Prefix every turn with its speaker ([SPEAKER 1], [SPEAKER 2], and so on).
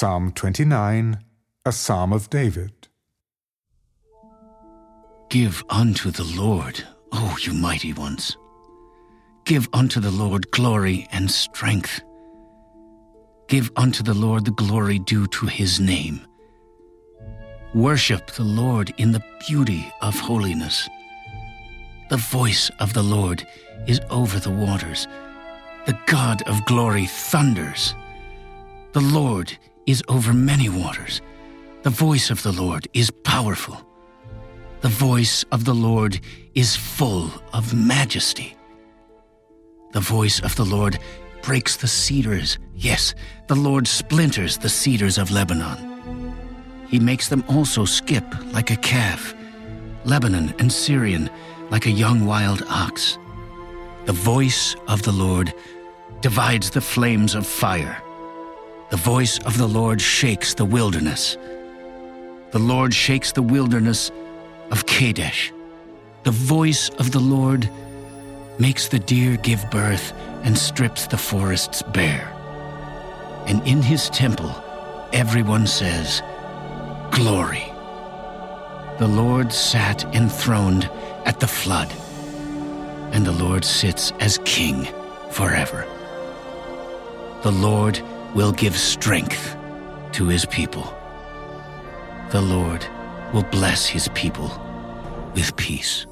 [SPEAKER 1] Psalm 29, a psalm of David.
[SPEAKER 2] Give unto the Lord, O you mighty ones. Give unto the Lord glory and strength. Give unto the Lord the glory due to his name. Worship the Lord in the beauty of holiness. The voice of the Lord is over the waters. The God of glory thunders. The Lord is over many waters. The voice of the Lord is powerful. The voice of the Lord is full of majesty. The voice of the Lord breaks the cedars. Yes, the Lord splinters the cedars of Lebanon. He makes them also skip like a calf, Lebanon and Sirion like a young wild ox. The voice of the Lord divides the flames of fire. The voice of the Lord shakes the wilderness. The Lord shakes the wilderness of Kadesh. The voice of the Lord makes the deer give birth and strips the forests bare. And in his temple, everyone says, Glory. The Lord sat enthroned at the flood, and the Lord sits as king forever. The Lord will give strength to his people. The Lord will bless his people with peace.